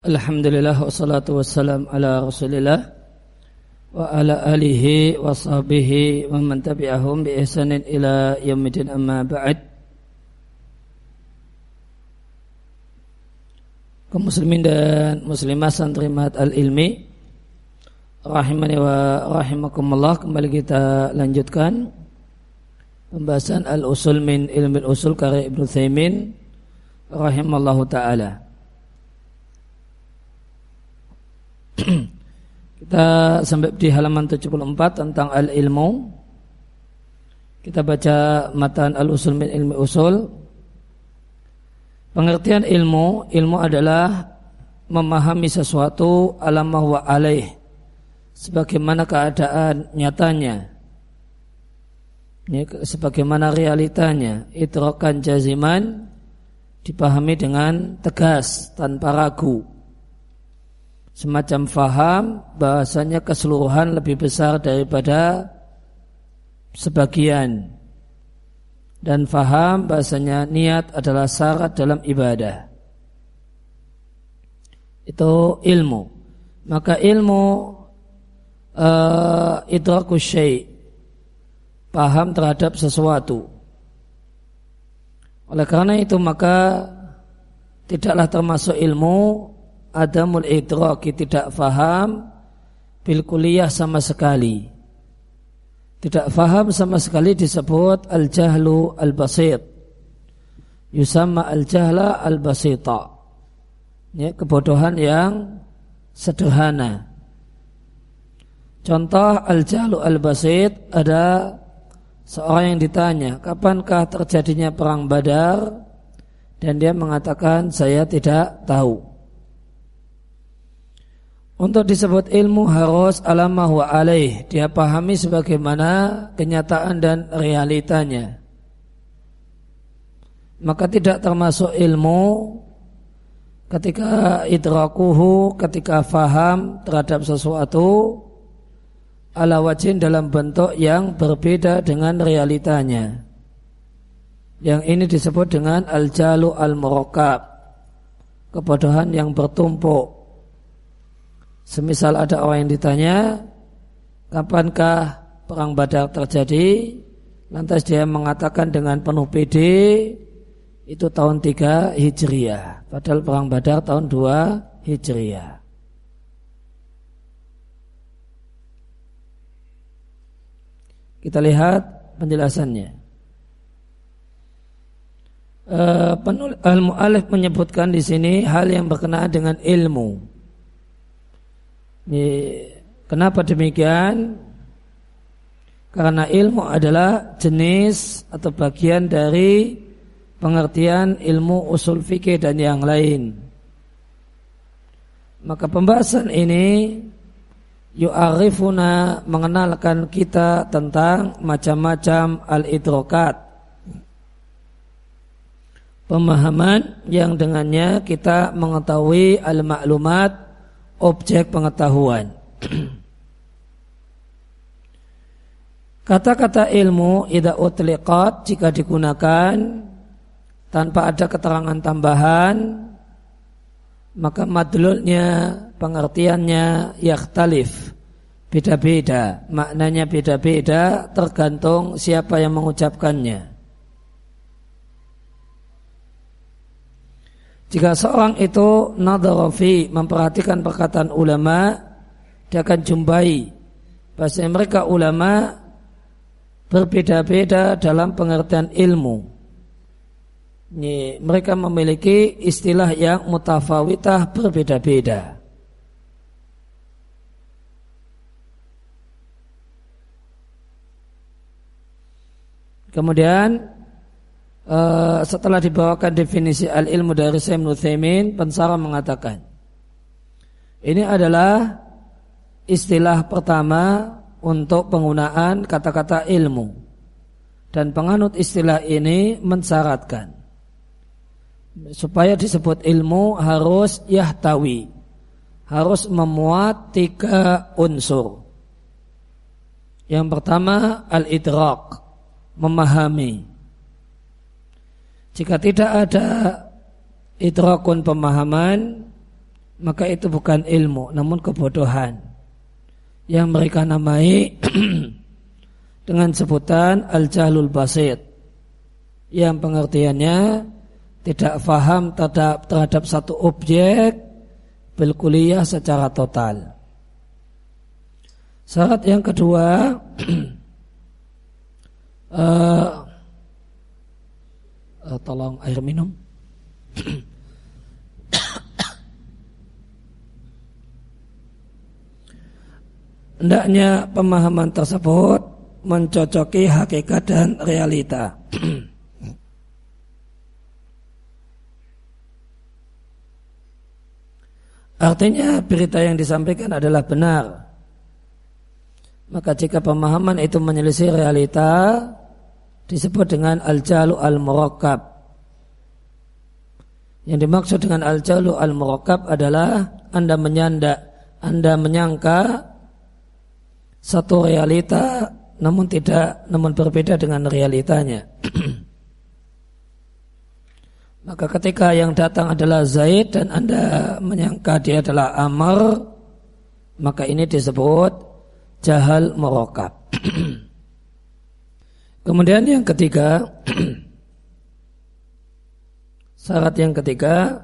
Alhamdulillah wassalatu wassalam ala rasulillah wa ala alihi wa sahbihi wa man tabi'ahum bi ihsanin ila yaumidin amma ba'd. Kaum muslimin dan muslimah santrimat al-ilmi rahimani wa rahimakumullah kembali kita lanjutkan pembahasan al-usul min ilmi usul karya Ibnu Thaimin rahimallahu taala Kita sampai di halaman 74 tentang al-ilmu. Kita baca matan al-usul min ilmi usul. Pengertian ilmu, ilmu adalah memahami sesuatu alam wa alaih sebagaimana keadaan nyatanya sebagaimana realitanya idrakan jaziman dipahami dengan tegas tanpa ragu semacam faham bahasanya keseluruhan lebih besar daripada sebagian. Dan faham bahasanya niat adalah syarat dalam ibadah. Itu ilmu. Maka ilmu uh, idraku syai paham terhadap sesuatu. Oleh karena itu maka tidaklah termasuk ilmu adamul idraki tidak faham bil kuliah sama sekali. Tidak faham sama sekali disebut al-jahlu al-basit. Yusama al-jahla al-basita. Ya, kebodohan yang sederhana. Contoh al-jahlu al-basit ada seorang yang ditanya, kapankah terjadinya perang Badar? Dan dia mengatakan, saya tidak tahu. Untuk disebut ilmu harus alamah wa alaih. Dia pahami sebagaimana kenyataan dan realitanya. Maka tidak termasuk ilmu ketika idrakuhu, ketika faham terhadap sesuatu ala wajin dalam bentuk yang berbeda dengan realitanya. Yang ini disebut dengan al-jalu al-murakab. Kebodohan yang bertumpuk Semisal ada orang yang ditanya, kapankah perang Badar terjadi? Lantas dia mengatakan dengan penuh PD itu tahun 3 Hijriah. Padahal perang Badar tahun 2 Hijriah. Kita lihat penjelasannya. Uh, Al-Mu'alif menyebutkan di sini hal yang berkenaan dengan ilmu. Kenapa demikian? Karena ilmu adalah jenis atau bagian dari pengertian ilmu usul fikih dan yang lain. Maka pembahasan ini yu'arifuna mengenalkan kita tentang macam-macam al-idrokat. Pemahaman yang dengannya kita mengetahui al-maklumat objek pengetahuan. Kata-kata ilmu ida utliqat jika digunakan tanpa ada keterangan tambahan maka madlulnya pengertiannya yakhtalif beda-beda maknanya beda-beda tergantung siapa yang mengucapkannya Jika seorang itu nadharafi memperhatikan perkataan ulama, dia akan jumpai bahasa mereka ulama berbeda-beda dalam pengertian ilmu. Ini, mereka memiliki istilah yang mutafawitah berbeda-beda. Kemudian uh, setelah dibawakan definisi al-ilmu dari Syekh Nuthaimin, pensara mengatakan ini adalah istilah pertama untuk penggunaan kata-kata ilmu. Dan penganut istilah ini mensyaratkan supaya disebut ilmu harus yahtawi harus memuat tiga unsur. Yang pertama al-idrak memahami jika tidak ada idrakun pemahaman, maka itu bukan ilmu namun kebodohan yang mereka namai dengan sebutan al-jahlul basit yang pengertiannya tidak faham terhadap, terhadap satu objek kuliah secara total. Syarat yang kedua uh, uh, tolong air minum. Hendaknya pemahaman tersebut mencocoki hakikat dan realita. Artinya berita yang disampaikan adalah benar. Maka jika pemahaman itu menyelisih realita disebut dengan al-jalu al-murakkab. Yang dimaksud dengan al-jalu al-murakkab adalah Anda menyanda, Anda menyangka satu realita namun tidak namun berbeda dengan realitanya. Maka ketika yang datang adalah Zaid dan Anda menyangka dia adalah Amr, maka ini disebut jahal merokap. Kemudian yang ketiga, syarat yang ketiga,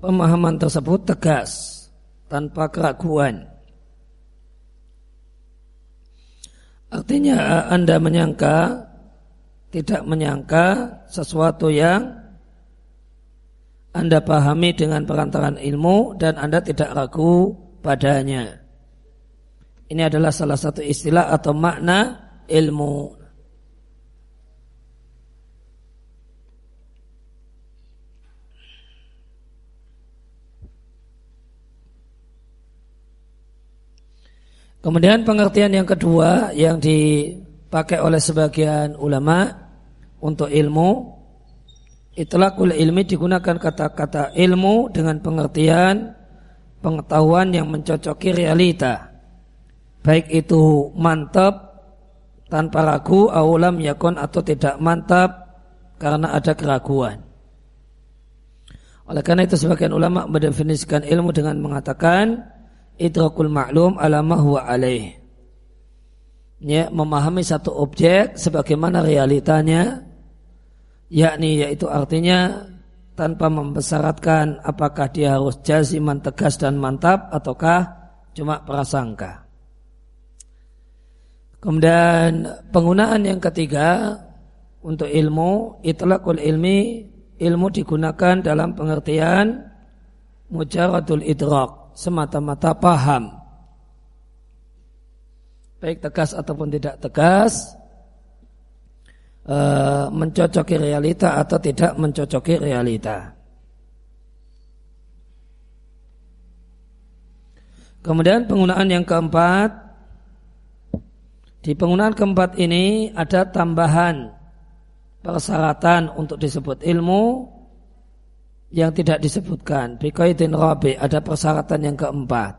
pemahaman tersebut tegas tanpa keraguan. Artinya Anda menyangka tidak menyangka sesuatu yang Anda pahami dengan perantaran ilmu dan Anda tidak ragu padanya. Ini adalah salah satu istilah atau makna ilmu. Kemudian pengertian yang kedua yang dipakai oleh sebagian ulama untuk ilmu itulah kul ilmi digunakan kata-kata ilmu dengan pengertian pengetahuan yang mencocoki realita. Baik itu mantap tanpa ragu awlam yakon atau tidak mantap karena ada keraguan. Oleh karena itu sebagian ulama mendefinisikan ilmu dengan mengatakan idrakul ma'lum ala ma huwa alaih. Ya, memahami satu objek sebagaimana realitanya yakni yaitu artinya tanpa membesarkan apakah dia harus jaziman tegas dan mantap ataukah cuma prasangka. Kemudian penggunaan yang ketiga untuk ilmu itlaqul ilmi ilmu digunakan dalam pengertian mujaradul idrak semata-mata paham. Baik tegas ataupun tidak tegas, e, mencocoki realita atau tidak mencocoki realita. Kemudian penggunaan yang keempat, di penggunaan keempat ini ada tambahan persyaratan untuk disebut ilmu yang tidak disebutkan. Bikoidin rabi ada persyaratan yang keempat.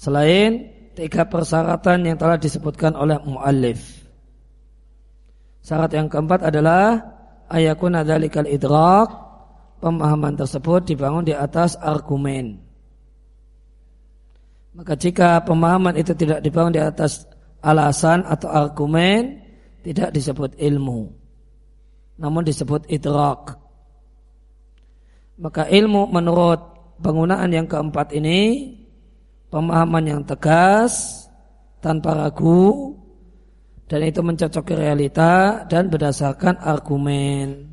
Selain tiga persyaratan yang telah disebutkan oleh muallif. Syarat yang keempat adalah ayakun adalikal idrak pemahaman tersebut dibangun di atas argumen. Maka jika pemahaman itu tidak dibangun di atas alasan atau argumen, tidak disebut ilmu namun disebut idrak. Maka ilmu menurut penggunaan yang keempat ini pemahaman yang tegas tanpa ragu dan itu mencocoki realita dan berdasarkan argumen.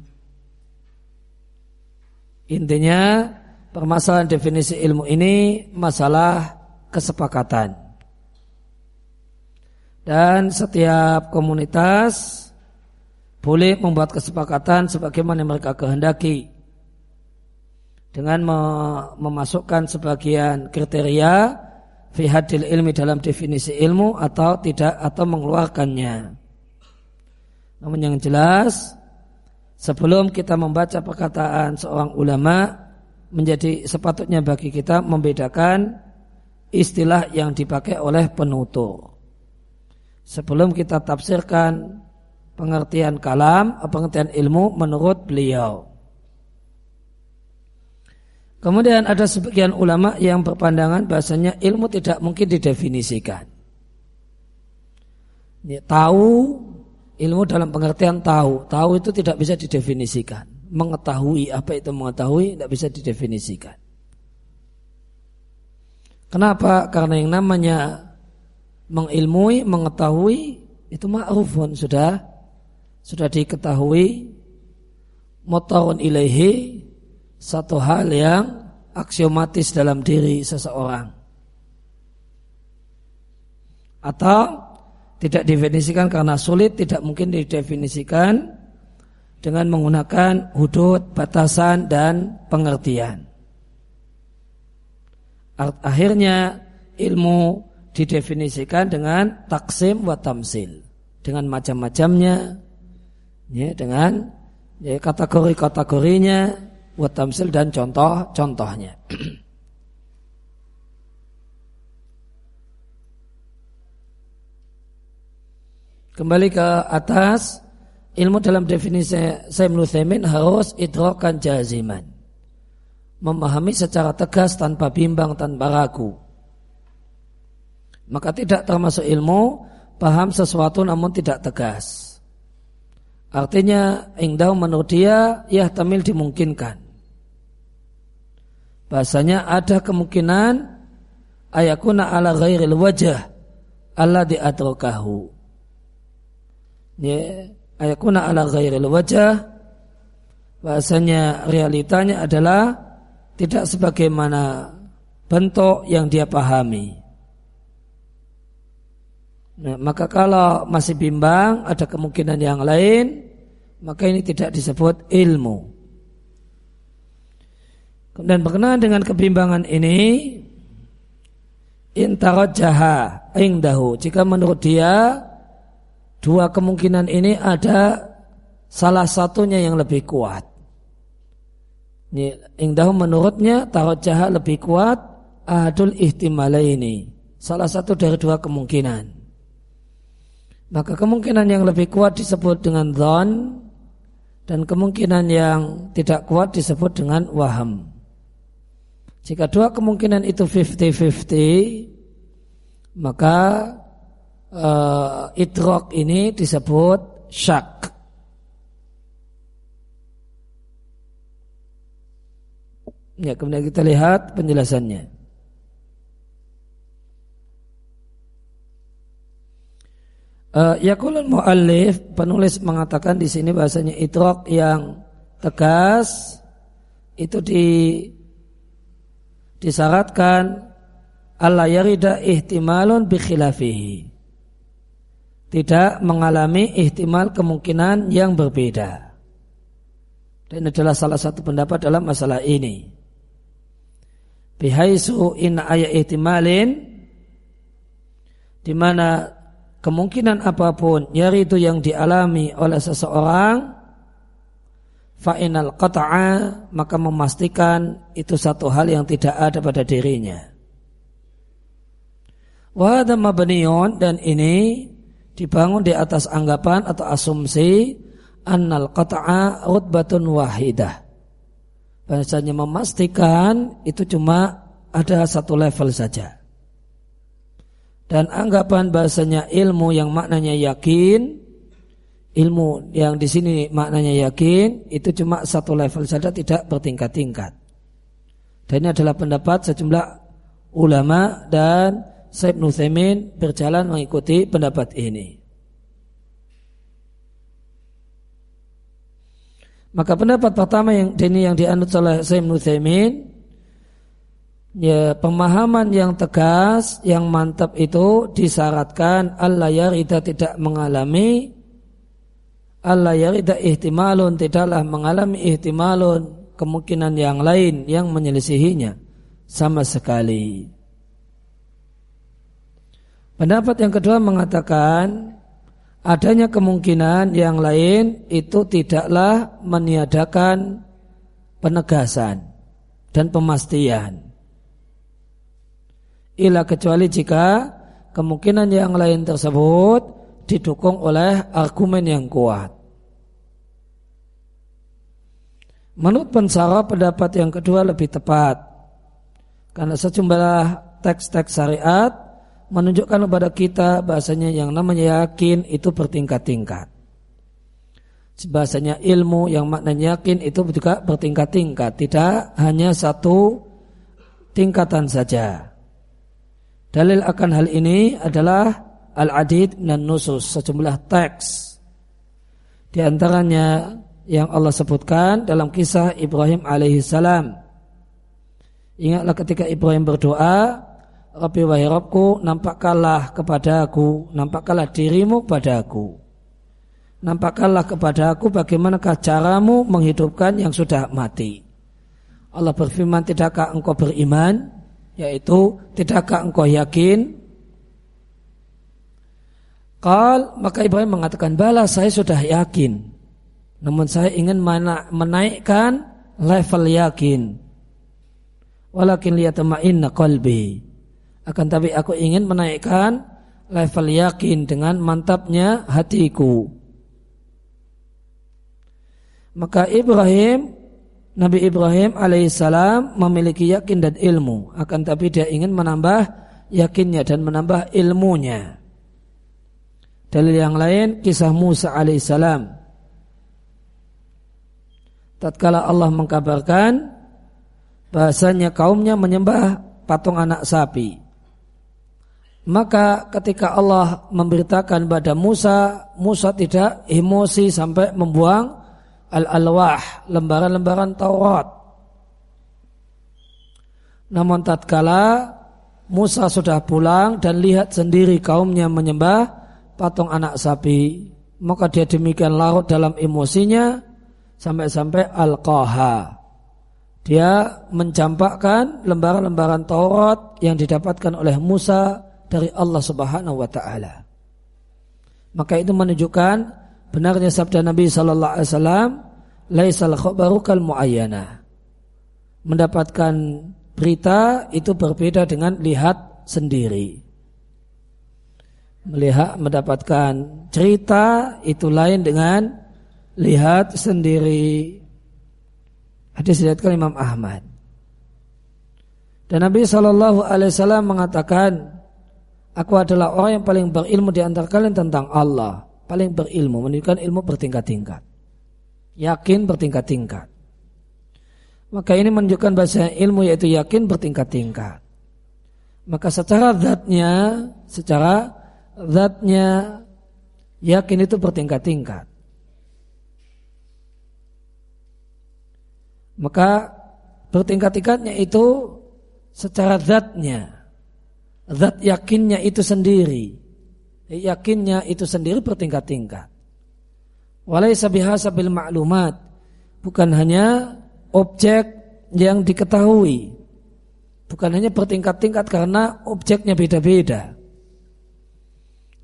Intinya permasalahan definisi ilmu ini masalah kesepakatan. Dan setiap komunitas boleh membuat kesepakatan sebagaimana mereka kehendaki dengan memasukkan sebagian kriteria fi hadil ilmi dalam definisi ilmu atau tidak atau mengeluarkannya. Namun yang jelas sebelum kita membaca perkataan seorang ulama menjadi sepatutnya bagi kita membedakan istilah yang dipakai oleh penutur. Sebelum kita tafsirkan pengertian kalam, pengertian ilmu menurut beliau. Kemudian ada sebagian ulama yang berpandangan bahasanya ilmu tidak mungkin didefinisikan. Ya, tahu ilmu dalam pengertian tahu, tahu itu tidak bisa didefinisikan. Mengetahui apa itu mengetahui tidak bisa didefinisikan. Kenapa? Karena yang namanya mengilmui, mengetahui itu ma'rufun sudah sudah diketahui mutawun ilaihi satu hal yang aksiomatis dalam diri seseorang. Atau tidak definisikan karena sulit, tidak mungkin didefinisikan dengan menggunakan hudud, batasan, dan pengertian. Akhirnya ilmu didefinisikan dengan taksim wa tamsil. Dengan macam-macamnya, ya, dengan ya, kategori-kategorinya, buat tamsil dan contoh-contohnya. Kembali ke atas, ilmu dalam definisi Sayyid Nuthaimin harus idrokan jaziman. Memahami secara tegas tanpa bimbang, tanpa ragu. Maka tidak termasuk ilmu paham sesuatu namun tidak tegas. Artinya ingdau menurut dia ya tamil dimungkinkan bahasanya ada kemungkinan ayakuna ala ghairil wajah Allah diatrokahu. Ya, ayakuna ala ghairil wajah bahasanya realitanya adalah tidak sebagaimana bentuk yang dia pahami. Nah, maka kalau masih bimbang ada kemungkinan yang lain, maka ini tidak disebut ilmu. Dan berkenaan dengan kebimbangan ini jaha ingdahu jika menurut dia dua kemungkinan ini ada salah satunya yang lebih kuat. Ini ingdahu menurutnya jaha lebih kuat adul ini salah satu dari dua kemungkinan. Maka kemungkinan yang lebih kuat disebut dengan dhon dan kemungkinan yang tidak kuat disebut dengan waham. Jika dua kemungkinan itu 50-50 maka uh, idrok ini disebut syak. Ya, kemudian kita lihat penjelasannya. Uh, Yakulun mu'allif penulis mengatakan di sini bahasanya idrok yang tegas itu di disyaratkan Allah yarida ihtimalun bikhilafihi. Tidak mengalami ihtimal kemungkinan yang berbeda. Dan adalah salah satu pendapat dalam masalah ini. Bihaisu in ayat ihtimalin di mana kemungkinan apa pun yari itu yang dialami oleh seseorang fa'inal qata'a maka memastikan itu satu hal yang tidak ada pada dirinya. Wahada mabniyon dan ini dibangun di atas anggapan atau asumsi annal qata'a rutbatun wahidah. Bahasanya memastikan itu cuma ada satu level saja. Dan anggapan bahasanya ilmu yang maknanya yakin ilmu yang di sini maknanya yakin itu cuma satu level saja tidak bertingkat-tingkat. Dan ini adalah pendapat sejumlah ulama dan Said Nuthaimin berjalan mengikuti pendapat ini. Maka pendapat pertama yang ini yang dianut oleh Said Nuthaimin ya pemahaman yang tegas yang mantap itu disyaratkan Allah yarida tidak mengalami Allah yarida ihtimalun tidaklah mengalami ihtimalun kemungkinan yang lain yang menyelisihinya sama sekali. Pendapat yang kedua mengatakan adanya kemungkinan yang lain itu tidaklah meniadakan penegasan dan pemastian. Ila kecuali jika kemungkinan yang lain tersebut didukung oleh argumen yang kuat. Menurut pensara pendapat yang kedua lebih tepat. Karena sejumlah teks-teks syariat menunjukkan kepada kita bahasanya yang namanya yakin itu bertingkat-tingkat. Bahasanya ilmu yang maknanya yakin itu juga bertingkat-tingkat, tidak hanya satu tingkatan saja. Dalil akan hal ini adalah al-adid dan nusus, sejumlah teks. Di antaranya yang Allah sebutkan dalam kisah Ibrahim alaihissalam. Ingatlah ketika Ibrahim berdoa, Rabbi wahai Rabbku, nampakkanlah kepadaku, nampakkanlah dirimu padaku nampakkanlah kepada aku bagaimanakah caramu menghidupkan yang sudah mati. Allah berfirman, tidakkah engkau beriman? Yaitu, tidakkah engkau yakin? Kal, maka Ibrahim mengatakan, bala saya sudah yakin. Namun saya ingin menaikkan level yakin. Walakin liyatma'inna qalbi. Akan tapi aku ingin menaikkan level yakin dengan mantapnya hatiku. Maka Ibrahim, Nabi Ibrahim alaihissalam memiliki yakin dan ilmu. Akan tapi dia ingin menambah yakinnya dan menambah ilmunya. Dalil yang lain kisah Musa alaihissalam. Tatkala Allah mengkabarkan bahasanya kaumnya menyembah patung anak sapi. Maka ketika Allah memberitakan pada Musa, Musa tidak emosi sampai membuang al-alwah, lembaran-lembaran Taurat. Namun tatkala Musa sudah pulang dan lihat sendiri kaumnya menyembah patung anak sapi, maka dia demikian larut dalam emosinya sampai-sampai al-qaha. Dia mencampakkan lembaran-lembaran Taurat yang didapatkan oleh Musa dari Allah Subhanahu wa taala. Maka itu menunjukkan benarnya sabda Nabi Shallallahu Alaihi Wasallam, "Laisal khabaru kal muayyana." Mendapatkan berita itu berbeda dengan lihat sendiri. Melihat mendapatkan cerita itu lain dengan lihat sendiri. Hadis diriwayatkan Imam Ahmad. Dan Nabi Shallallahu Alaihi Wasallam mengatakan, Aku adalah orang yang paling berilmu di antara kalian tentang Allah paling berilmu, menunjukkan ilmu bertingkat-tingkat. Yakin bertingkat-tingkat. Maka ini menunjukkan bahasa ilmu yaitu yakin bertingkat-tingkat. Maka secara zatnya, secara zatnya yakin itu bertingkat-tingkat. Maka bertingkat-tingkatnya itu secara zatnya. Zat yakinnya itu sendiri yakinnya itu sendiri bertingkat-tingkat. Walaysa bihasa bil maklumat bukan hanya objek yang diketahui. Bukan hanya bertingkat-tingkat karena objeknya beda-beda.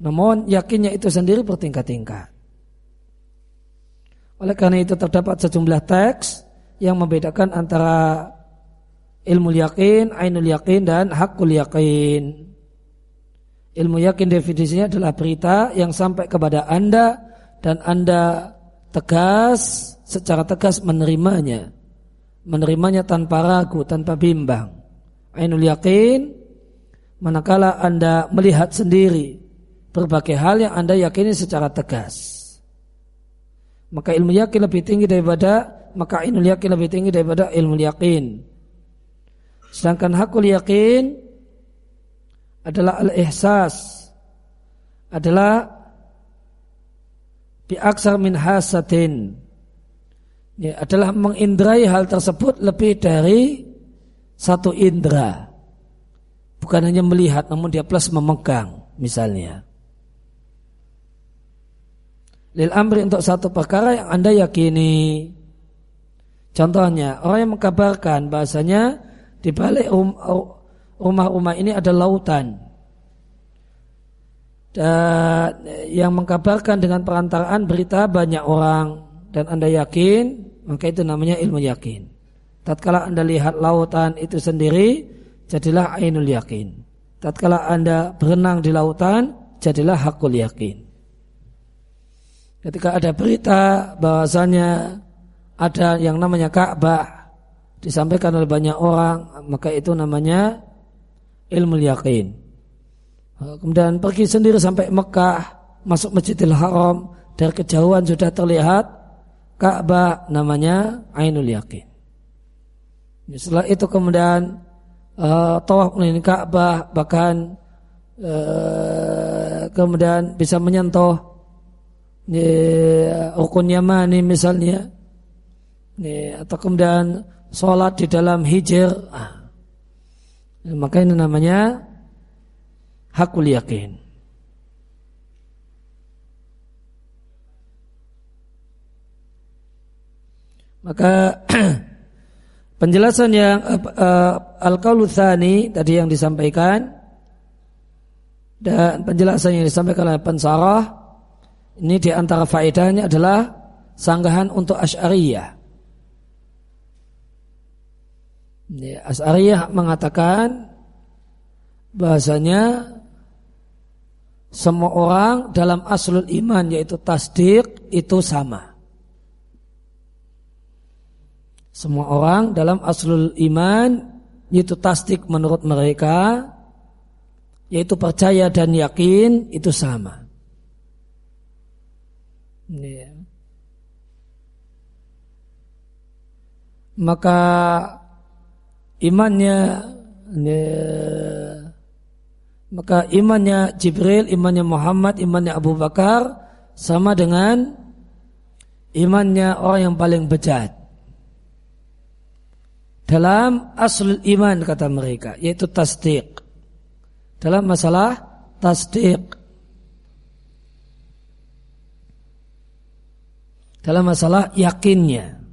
Namun yakinnya itu sendiri bertingkat-tingkat. Oleh karena itu terdapat sejumlah teks yang membedakan antara ilmu yakin, ainul yakin dan hakul yakin. Ilmu yakin definisinya adalah berita yang sampai kepada Anda dan Anda tegas secara tegas menerimanya. Menerimanya tanpa ragu, tanpa bimbang. Ainul yakin manakala Anda melihat sendiri berbagai hal yang Anda yakini secara tegas. Maka ilmu yakin lebih tinggi daripada maka ainul yakin lebih tinggi daripada ilmu yakin. Sedangkan hakul yakin adalah al-ihsas adalah bi aksar min hasatin. Ya, adalah mengindrai hal tersebut lebih dari satu indera. Bukan hanya melihat namun dia plus memegang misalnya. Lil amri untuk satu perkara yang anda yakini. Contohnya orang yang mengkabarkan bahasanya di balik rumah-rumah ini ada lautan. Dan yang mengkabarkan dengan perantaraan berita banyak orang dan Anda yakin, maka itu namanya ilmu yakin. Tatkala Anda lihat lautan itu sendiri, jadilah ainul yakin. Tatkala Anda berenang di lautan, jadilah hakul yakin. Ketika ada berita bahwasanya ada yang namanya Ka'bah disampaikan oleh banyak orang, maka itu namanya ilmu yakin. Kemudian pergi sendiri sampai Mekah, masuk Masjidil Haram, dari kejauhan sudah terlihat Ka'bah namanya Ainul Yakin. Setelah itu kemudian uh, tawaf ini Ka'bah bahkan uh, kemudian bisa menyentuh uh, rukun Yamani misalnya uh, atau kemudian sholat di dalam hijir ah. maka ini namanya hakul yakin maka penjelasan yang uh, al-qaulu tadi yang disampaikan dan penjelasan yang disampaikan oleh pensarah ini di antara faedahnya adalah sanggahan untuk Asy'ariyah. Asy'ariyah mengatakan bahasanya semua orang dalam aslul iman yaitu tasdik itu sama. Semua orang dalam aslul iman yaitu tasdik menurut mereka yaitu percaya dan yakin itu sama. Ya. Maka imannya ya, maka imannya Jibril, imannya Muhammad, imannya Abu Bakar sama dengan imannya orang yang paling bejat. Dalam asal iman kata mereka yaitu tasdik dalam masalah tasdik dalam masalah yakinnya.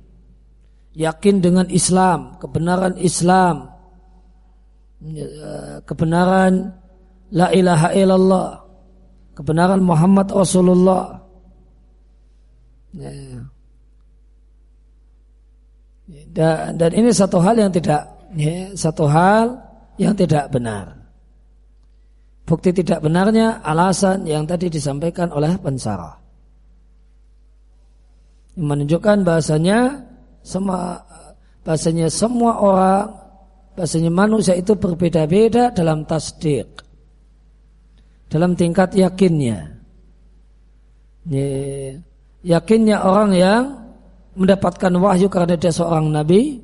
Yakin dengan Islam kebenaran Islam. Kebenaran la ilaha illallah kebenaran Muhammad Rasulullah ya. Dan, dan ini satu hal yang tidak ya, satu hal yang tidak benar. Bukti tidak benarnya alasan yang tadi disampaikan oleh pensara. Menunjukkan bahasanya semua bahasanya semua orang bahasanya manusia itu berbeda-beda dalam tasdik dalam tingkat yakinnya. Yakinnya orang yang mendapatkan wahyu karena dia seorang nabi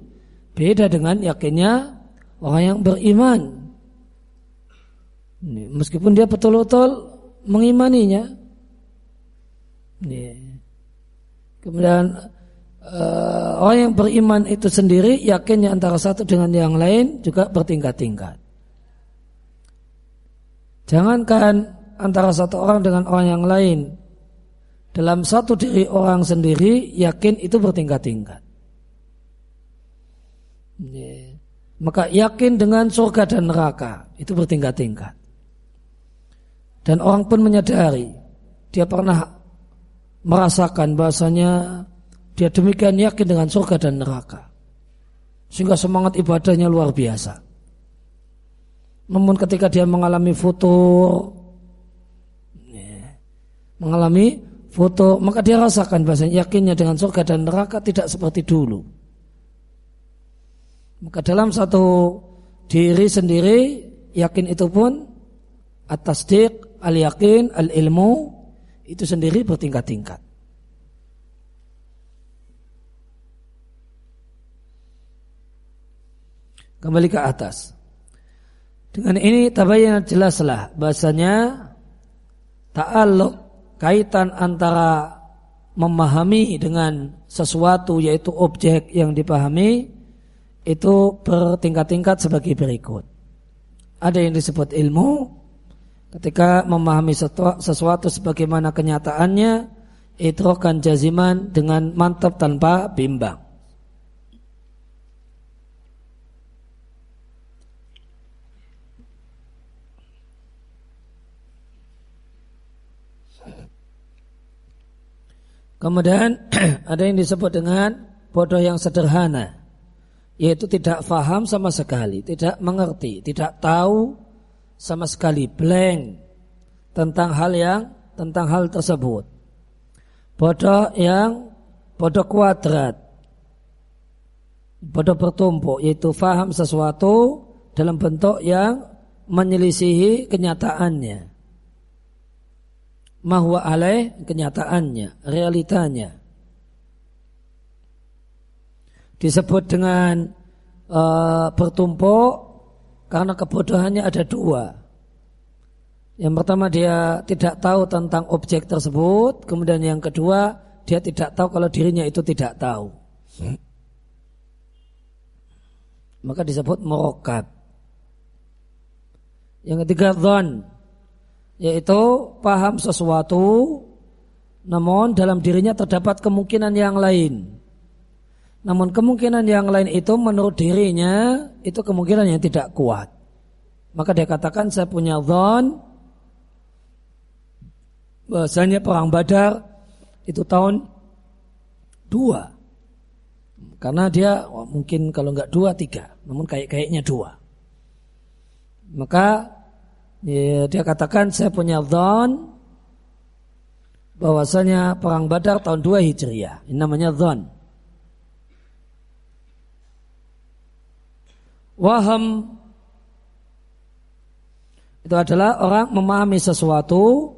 beda dengan yakinnya orang yang beriman. Meskipun dia betul-betul mengimaninya. Kemudian uh, orang yang beriman itu sendiri yakinnya antara satu dengan yang lain juga bertingkat-tingkat. Jangankan antara satu orang dengan orang yang lain, dalam satu diri orang sendiri yakin itu bertingkat-tingkat. Maka yakin dengan surga dan neraka itu bertingkat-tingkat. Dan orang pun menyadari dia pernah merasakan bahasanya dia demikian yakin dengan surga dan neraka. Sehingga semangat ibadahnya luar biasa. Namun ketika dia mengalami futur, mengalami foto, maka dia rasakan bahasanya yakinnya dengan surga dan neraka tidak seperti dulu. Maka dalam satu diri sendiri yakin itu pun atas dik, al yakin, al ilmu itu sendiri bertingkat-tingkat. Kembali ke atas. Dengan ini tabayyan jelaslah bahasanya ta'alluq kaitan antara memahami dengan sesuatu yaitu objek yang dipahami itu bertingkat-tingkat sebagai berikut. Ada yang disebut ilmu ketika memahami sesuatu sebagaimana kenyataannya itu akan jaziman dengan mantap tanpa bimbang. Kemudian ada yang disebut dengan bodoh yang sederhana, yaitu tidak faham sama sekali, tidak mengerti, tidak tahu sama sekali, blank tentang hal yang tentang hal tersebut. Bodoh yang bodoh kuadrat, bodoh bertumpuk yaitu faham sesuatu dalam bentuk yang menyelisihi kenyataannya mahwa alaih kenyataannya realitanya disebut dengan uh, bertumpuk karena kebodohannya ada dua yang pertama dia tidak tahu tentang objek tersebut, kemudian yang kedua dia tidak tahu kalau dirinya itu tidak tahu. Maka disebut merokat. Yang ketiga zon, yaitu paham sesuatu, namun dalam dirinya terdapat kemungkinan yang lain. Namun kemungkinan yang lain itu menurut dirinya itu kemungkinan yang tidak kuat. Maka dia katakan saya punya zon, bahasanya perang Badar itu tahun dua karena dia oh, mungkin kalau nggak dua tiga namun kayak kayaknya dua maka ya, dia katakan saya punya zon bahwasanya perang Badar tahun dua hijriah. Ini namanya zon waham itu adalah orang memahami sesuatu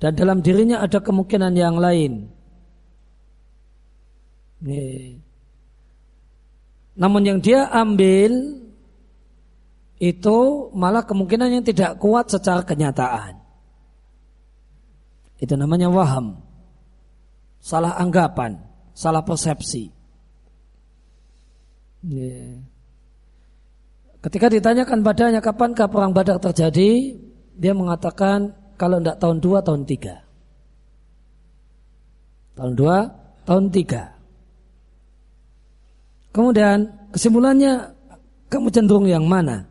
dan dalam dirinya ada kemungkinan yang lain. Namun yang dia ambil itu malah kemungkinan yang tidak kuat secara kenyataan. Itu namanya waham. Salah anggapan, salah persepsi. Ketika ditanyakan padanya kapan perang Badar terjadi, dia mengatakan kalau tidak tahun 2 tahun 3 tahun 2 tahun 3 kemudian kesimpulannya kamu cenderung yang mana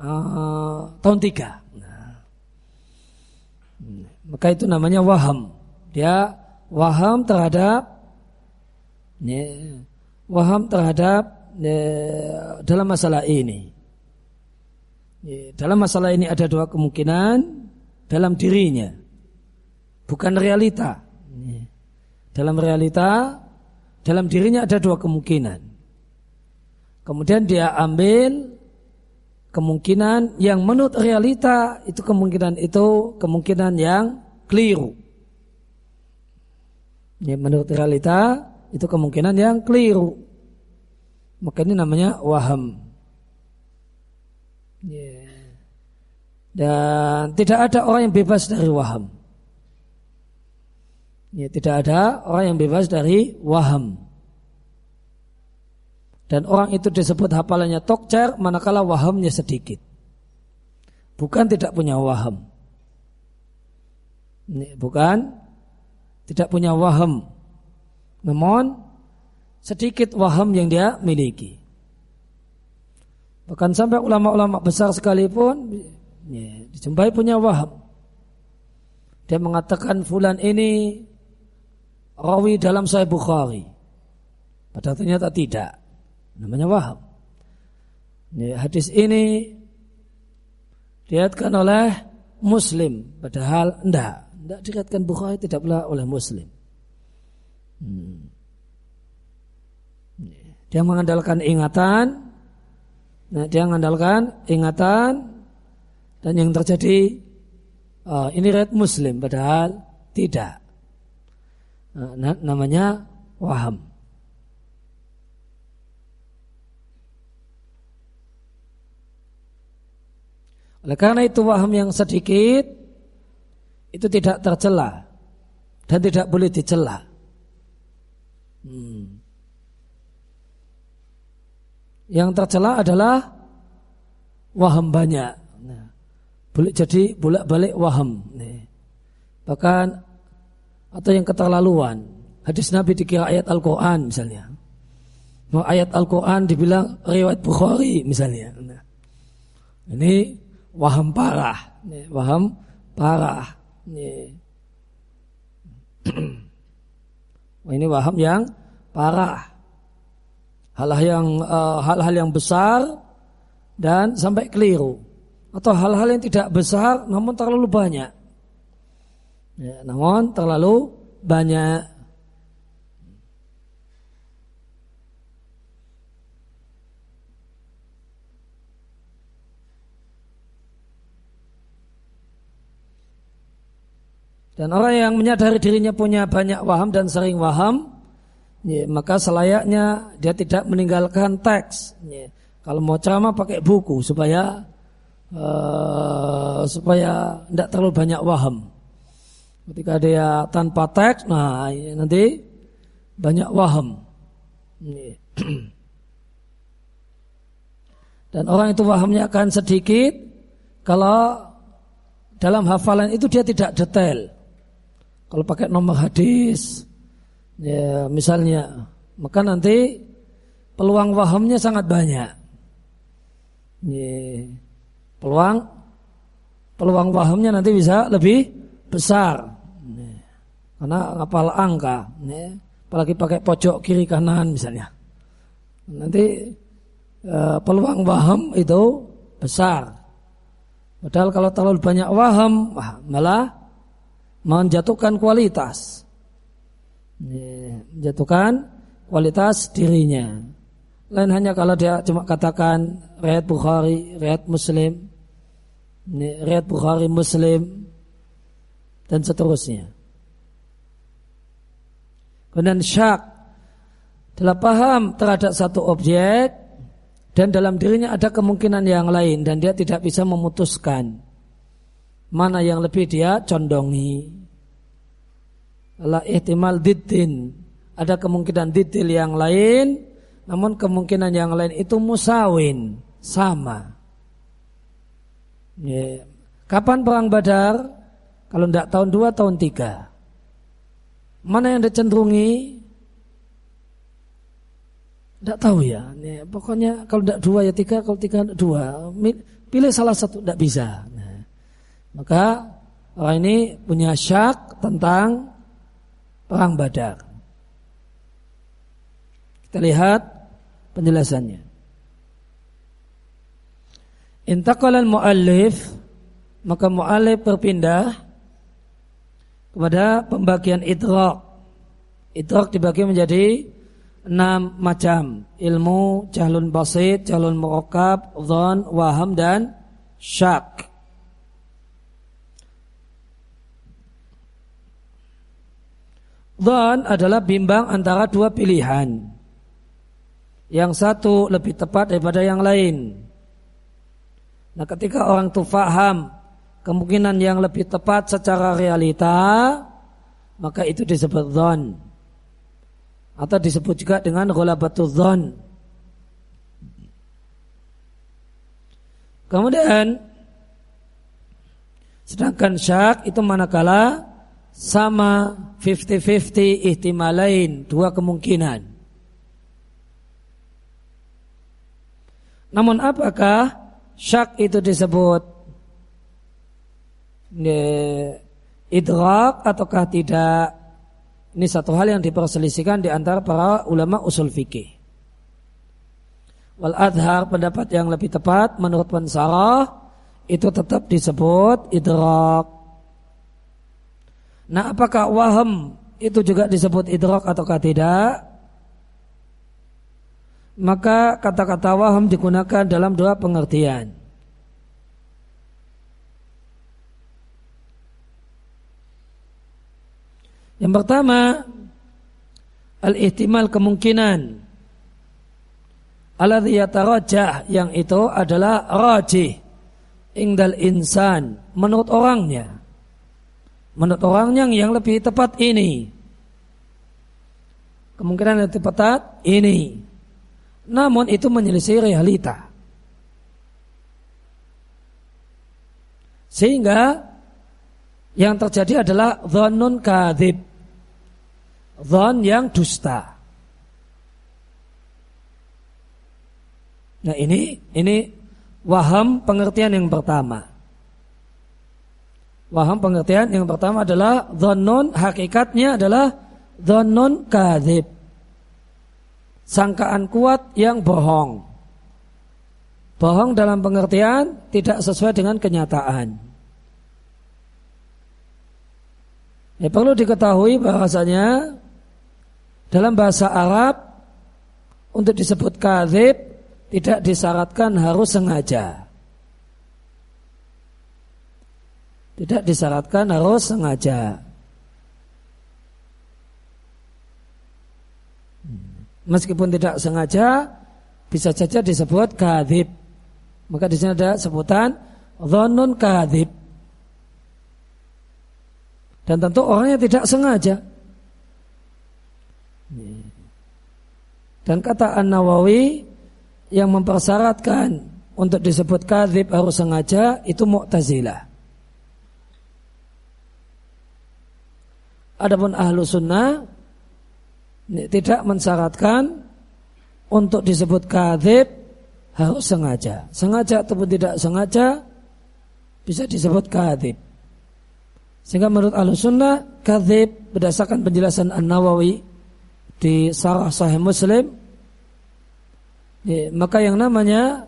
uh, tahun 3 nah. maka itu namanya waham dia waham terhadap ya, waham terhadap ya, dalam masalah ini ya, dalam masalah ini ada dua kemungkinan dalam dirinya, bukan realita. Dalam realita, dalam dirinya ada dua kemungkinan. Kemudian dia ambil kemungkinan yang menurut realita itu kemungkinan itu kemungkinan yang keliru. Ya, menurut realita itu kemungkinan yang keliru. Maka ini namanya waham. Yeah. Dan tidak ada orang yang bebas dari waham. Ya, tidak ada orang yang bebas dari waham. Dan orang itu disebut hafalannya tokcer manakala wahamnya sedikit. Bukan tidak punya waham. Bukan tidak punya waham. Namun sedikit waham yang dia miliki. Bahkan sampai ulama-ulama besar sekalipun Ya, dijumpai punya waham. Dia mengatakan fulan ini rawi dalam Sahih Bukhari. Padahal ternyata tidak. Namanya waham. Ya, hadis ini dilihatkan oleh Muslim. Padahal tidak. Tidak dilihatkan Bukhari tidak pula oleh Muslim. Hmm. Dia mengandalkan ingatan. Nah, dia mengandalkan ingatan dan yang terjadi uh, ini red muslim padahal tidak. Uh, namanya waham. Oleh karena itu waham yang sedikit itu tidak tercela dan tidak boleh dicela. Hmm. Yang tercela adalah waham banyak boleh jadi bolak-balik waham. Bahkan atau yang keterlaluan. Hadis Nabi dikira ayat Al-Quran misalnya. Mau ayat Al-Quran dibilang riwayat Bukhari misalnya. Nah, ini waham parah. waham parah. ini waham yang parah. Hal-hal yang uh, hal-hal yang besar dan sampai keliru atau hal-hal yang tidak besar namun terlalu banyak. Ya, namun terlalu banyak. Dan orang yang menyadari dirinya punya banyak waham dan sering waham, ya, maka selayaknya dia tidak meninggalkan teks. Ya. Kalau mau ceramah pakai buku supaya uh, supaya tidak terlalu banyak waham. Ketika dia tanpa teks, nah nanti banyak waham. Ya. Dan orang itu wahamnya akan sedikit kalau dalam hafalan itu dia tidak detail. Kalau pakai nomor hadis, ya misalnya, maka nanti peluang wahamnya sangat banyak. Ya, peluang peluang wahamnya nanti bisa lebih besar. Ya, karena hafal angka, ya, apalagi pakai pojok kiri kanan misalnya. Nanti ya, peluang waham itu besar. Padahal kalau terlalu banyak waham, malah menjatuhkan kualitas. Menjatuhkan kualitas dirinya. Lain hanya kalau dia cuma katakan riwayat Bukhari, riwayat Muslim, riwayat Bukhari Muslim dan seterusnya. Kemudian syak telah paham terhadap satu objek dan dalam dirinya ada kemungkinan yang lain dan dia tidak bisa memutuskan mana yang lebih dia condongi. La ihtimal diddin. Ada kemungkinan didil yang lain, namun kemungkinan yang lain itu musawin, sama. Ya. Kapan perang Badar? Kalau tidak tahun 2, tahun 3. Mana yang dicenderungi? Tidak tahu ya. ya. Pokoknya kalau tidak dua ya tiga, kalau tiga dua. Pilih salah satu, tidak bisa. Maka orang ini punya syak tentang perang Badar. Kita lihat penjelasannya. Intaqal muallif maka muallif berpindah kepada pembagian idrak. Idrak dibagi menjadi enam macam ilmu, jahlun basit, jahlun murokab, dhon, waham dan syak. Dhan adalah bimbang antara dua pilihan. Yang satu lebih tepat daripada yang lain. Nah ketika orang itu faham kemungkinan yang lebih tepat secara realita, maka itu disebut dhan. Atau disebut juga dengan ghalabatul dhan. Kemudian sedangkan syak itu manakala sama 50-50 ihtimal lain, dua kemungkinan. Namun apakah syak itu disebut idrak ataukah tidak? Ini satu hal yang diperselisihkan di antara para ulama usul fikih. Wal adhar pendapat yang lebih tepat menurut pensarah itu tetap disebut idrak Nah apakah waham itu juga disebut idrak ataukah tidak? Maka kata-kata waham digunakan dalam dua pengertian. Yang pertama, al-ihtimal kemungkinan. Alladhi yatarajah yang itu adalah rajih ingdal insan menurut orangnya. Menurut orangnya yang lebih tepat ini. Kemungkinan yang lebih tepat ini. Namun itu menyelisih realita. Sehingga yang terjadi adalah dhannun kadhib. Dhan yang dusta. Nah ini ini waham pengertian yang pertama. Waham pengertian yang pertama adalah dhannun hakikatnya adalah dhannun kadhib. Sangkaan kuat yang bohong. Bohong dalam pengertian tidak sesuai dengan kenyataan. Ya, perlu diketahui bahasanya dalam bahasa Arab untuk disebut kadhib tidak disyaratkan harus sengaja. Tidak disyaratkan harus sengaja. Meskipun tidak sengaja, bisa saja disebut kadhib. Maka di sini ada sebutan zonun kadhib. Dan tentu orangnya tidak sengaja. Dan kata An-Nawawi yang mempersyaratkan untuk disebut kadhib harus sengaja itu Mu'tazilah. Adapun ahlu sunnah tidak mensyaratkan untuk disebut kadhib harus sengaja. Sengaja ataupun tidak sengaja bisa disebut kadhib. Sehingga menurut ahlu sunnah kadhib berdasarkan penjelasan An-Nawawi di Sarah Sahih Muslim ya, maka yang namanya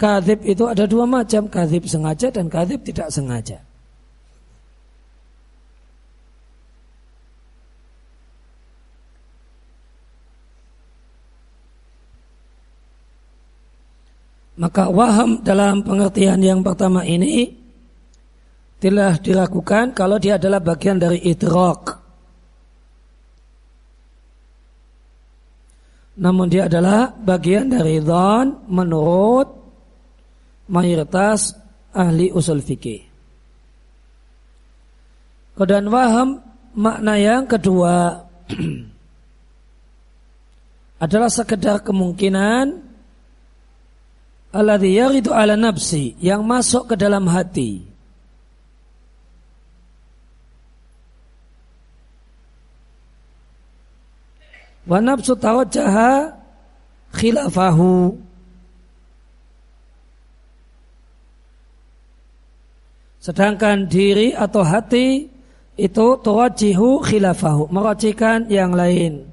kadhib itu ada dua macam kadhib sengaja dan kadhib tidak sengaja. Maka waham dalam pengertian yang pertama ini telah dilakukan kalau dia adalah bagian dari idrok. Namun dia adalah bagian dari dhon menurut mayoritas ahli usul fikih. Kemudian waham makna yang kedua adalah sekedar kemungkinan alladhi yaridu ala nafsi yang masuk ke dalam hati. Wa nafsu tawajjaha khilafahu. Sedangkan diri atau hati itu tuwajihu khilafahu, meracikan yang lain.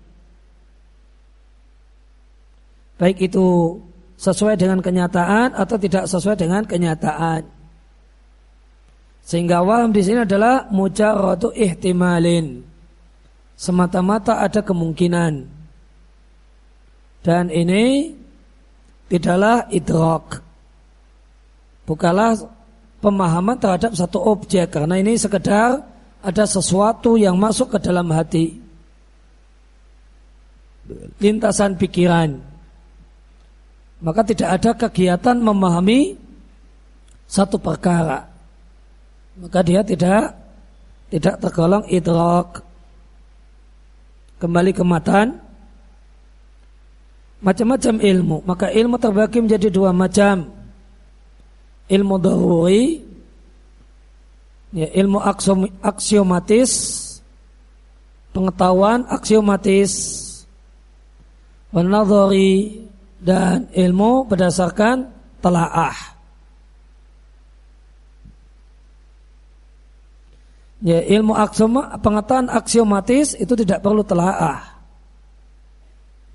Baik itu sesuai dengan kenyataan atau tidak sesuai dengan kenyataan. Sehingga waham di sini adalah mujarratu ihtimalin. Semata-mata ada kemungkinan. Dan ini tidaklah idrak. Bukalah pemahaman terhadap satu objek karena ini sekedar ada sesuatu yang masuk ke dalam hati. Lintasan pikiran maka tidak ada kegiatan memahami satu perkara. Maka dia tidak tidak tergolong idrak. Kembali ke matan. Macam-macam ilmu. Maka ilmu terbagi menjadi dua macam. Ilmu daruri. Ya, ilmu aksiomatis. Pengetahuan aksiomatis. Wanadhari dan ilmu berdasarkan telaah. Ya, ilmu aksioma, pengetahuan aksiomatis itu tidak perlu telaah.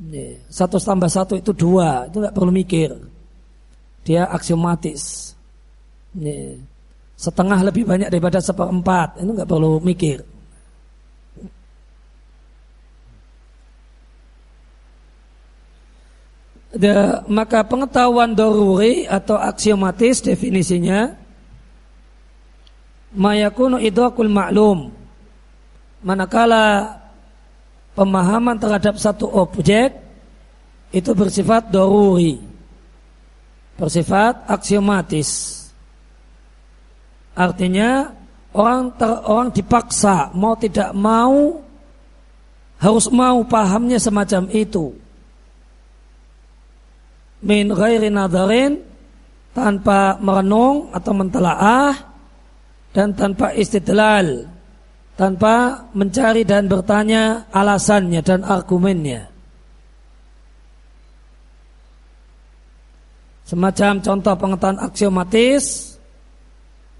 Ya, satu tambah satu itu dua, itu tidak perlu mikir. Dia aksiomatis. Ya, setengah lebih banyak daripada seperempat, itu nggak perlu mikir. The, maka pengetahuan doruri atau aksiomatis definisinya mayakunu idrakul maklum manakala pemahaman terhadap satu objek itu bersifat doruri bersifat aksiomatis. Artinya orang ter, orang dipaksa mau tidak mau harus mau pahamnya semacam itu min ghairi nadarin tanpa merenung atau mentelaah dan tanpa istidlal tanpa mencari dan bertanya alasannya dan argumennya semacam contoh pengetahuan aksiomatis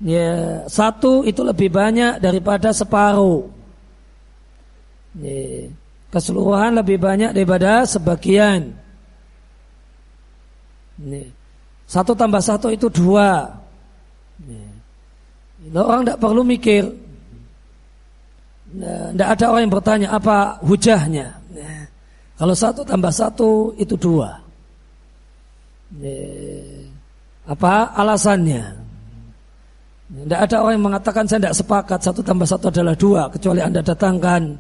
ya satu itu lebih banyak daripada separuh ya, keseluruhan lebih banyak daripada sebagian. Satu tambah satu itu dua. Ini. Orang tidak perlu mikir. Tidak ada orang yang bertanya apa hujahnya. Kalau satu tambah satu itu dua. Apa alasannya? Tidak ada orang yang mengatakan saya tidak sepakat satu tambah satu adalah dua kecuali anda datangkan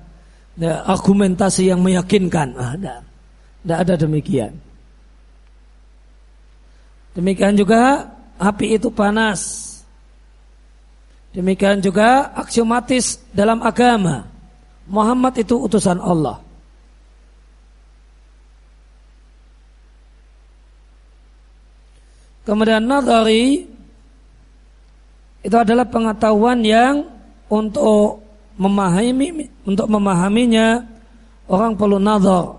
argumentasi yang meyakinkan. Tidak ada demikian. Demikian juga api itu panas. Demikian juga aksiomatis dalam agama. Muhammad itu utusan Allah. Kemudian nadari itu adalah pengetahuan yang untuk memahami untuk memahaminya orang perlu nazar,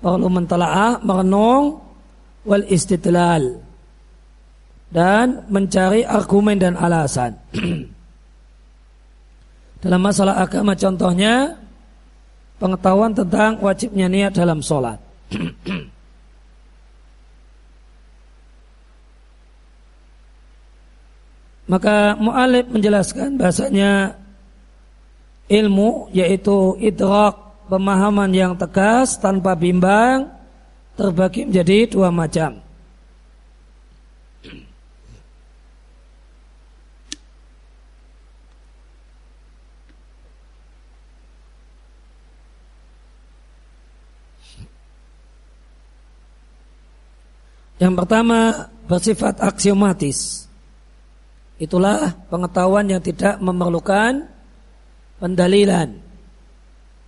perlu mentelaah, merenung wal istidlal dan mencari argumen dan alasan. dalam masalah agama contohnya pengetahuan tentang wajibnya niat dalam sholat. Maka mu'alib menjelaskan bahasanya ilmu yaitu idrak pemahaman yang tegas tanpa bimbang terbagi menjadi dua macam. Yang pertama bersifat aksiomatis. Itulah pengetahuan yang tidak memerlukan pendalilan.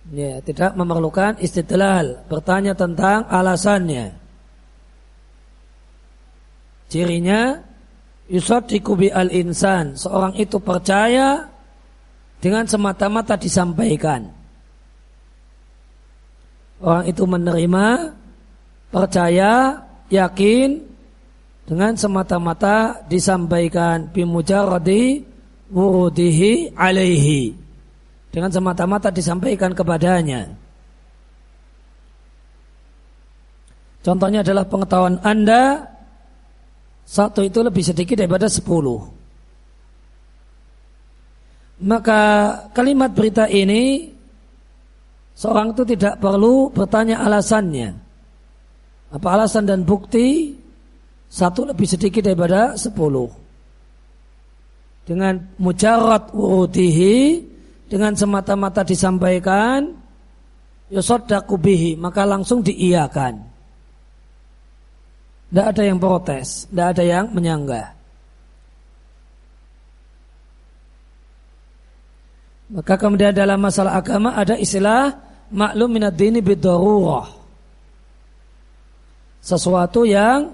Ya, tidak memerlukan istidlal, bertanya tentang alasannya. Cirinya yusaddiqu al-insan, seorang itu percaya dengan semata-mata disampaikan. Orang itu menerima, percaya, yakin dengan semata-mata disampaikan bimujarradi wurudihi alaihi. Dengan semata-mata disampaikan kepadanya. Contohnya adalah pengetahuan anda satu itu lebih sedikit daripada sepuluh. Maka kalimat berita ini seorang itu tidak perlu bertanya alasannya apa alasan dan bukti satu lebih sedikit daripada sepuluh. Dengan mujarad wurudihi, dengan semata-mata disampaikan, yusoddaku bihi, maka langsung diiyakan. Tidak ada yang protes, tidak ada yang menyanggah. Maka kemudian dalam masalah agama ada istilah maklum minad dini bidarurah. Sesuatu yang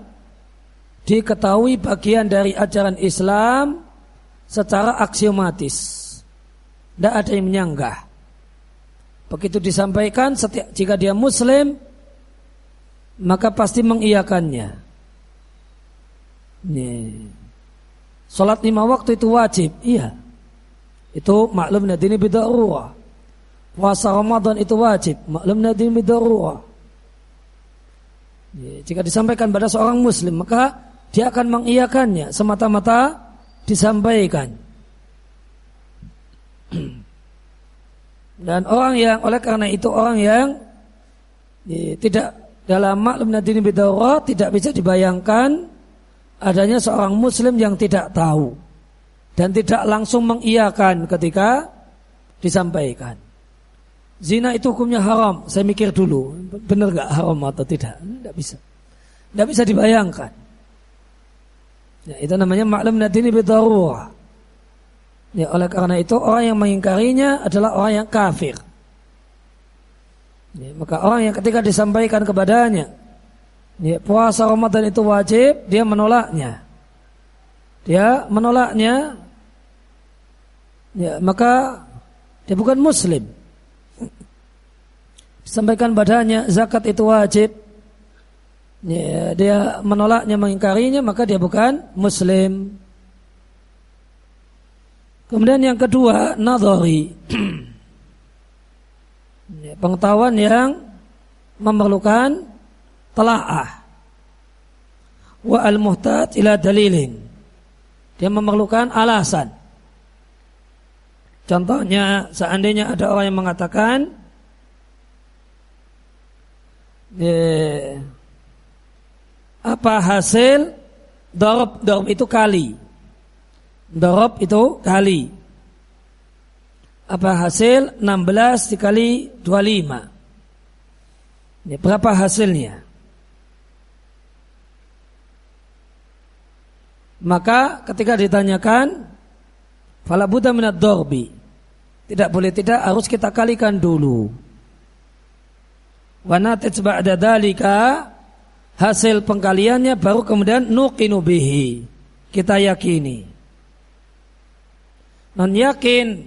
diketahui bagian dari ajaran Islam secara aksiomatis. Tidak ada yang menyanggah. Begitu disampaikan setiap, jika dia muslim maka pasti mengiyakannya. Nih. Salat lima waktu itu wajib, iya. Itu maklum nadini bidarurah. Puasa Ramadan itu wajib, maklum nadini bidarurah. Jika disampaikan pada seorang muslim maka dia akan mengiyakannya semata-mata disampaikan. Dan orang yang oleh karena itu orang yang ya, tidak dalam maklum nadini bidawrah tidak bisa dibayangkan adanya seorang muslim yang tidak tahu dan tidak langsung mengiyakan ketika disampaikan. Zina itu hukumnya haram. Saya mikir dulu, benar gak haram atau tidak? Tidak bisa. Tidak bisa dibayangkan. Ya, itu namanya maklum nadini bidarurah. Ya, oleh karena itu orang yang mengingkarinya adalah orang yang kafir. Ya, maka orang yang ketika disampaikan kepadanya ya, puasa Ramadan itu wajib, dia menolaknya. Dia menolaknya, ya, maka dia bukan muslim. Disampaikan padanya zakat itu wajib, ya, dia menolaknya mengingkarinya maka dia bukan muslim. Kemudian yang kedua nadhari. Ya, pengetahuan yang memerlukan telaah. Wa al muhtad ila dalilin. Dia memerlukan alasan. Contohnya seandainya ada orang yang mengatakan ya, apa hasil dorob dorob itu kali dorob itu kali apa hasil 16 dikali 25 Ini berapa hasilnya? Maka ketika ditanyakan fala buddha minad dorbi. Tidak boleh tidak harus kita kalikan dulu. Wa natij ba'da dalika hasil pengkaliannya baru kemudian nuqinu bihi. Kita yakini. Non yakin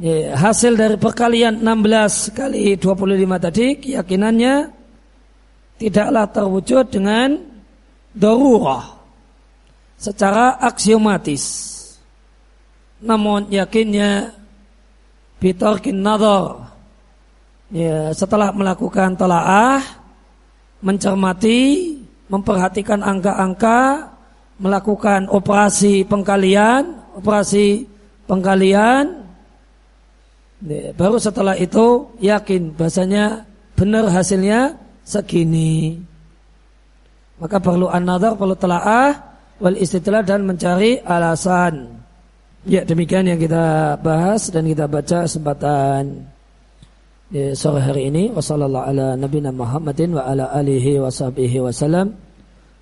ya, hasil dari perkalian 16 kali 25 tadi keyakinannya tidaklah terwujud dengan darurah secara aksiomatis. Namun yakinnya bitorkin nador ya, setelah melakukan telaah mencermati memperhatikan angka-angka melakukan operasi pengkalian operasi pengkalian ya, baru setelah itu yakin bahasanya benar hasilnya segini. Maka perlu an-nadar perlu telaah wal istitlah dan mencari alasan. Ya demikian yang kita bahas dan kita baca kesempatan sore hari ini. Wassalamualaikum ala nabiyina Muhammadin wa ala alihi wa sahbihi wa salam.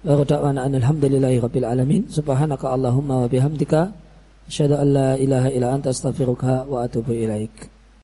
Wa rada'wana alhamdulillahi rabbil alamin. Subhanaka Allahumma wa bihamdika. Asyhadu an la ilaha illa anta astaghfiruka wa atubu ilaik.